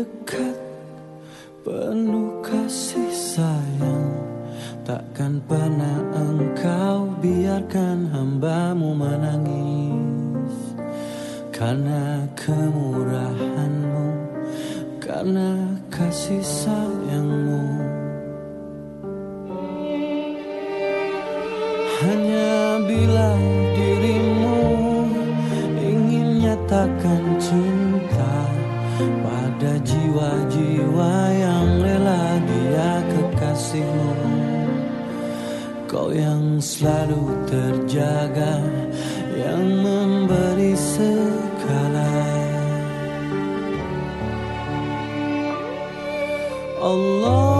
dekat Penuh kasih sayang. Takkan pernah engkau biarkan hambamu menangis. Karena kemurahanmu Karena kasih sayangmu jiwa-jiwa yang rela dia kekasihmu. Kau yang selalu terjaga Yang memberi segala. Allah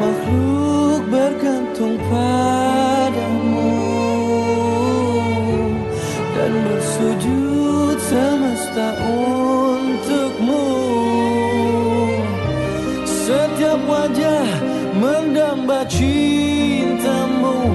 makhluk bergantung padamu Dan bersujud semesta untukmu. Setiap wajah mendamba cintamu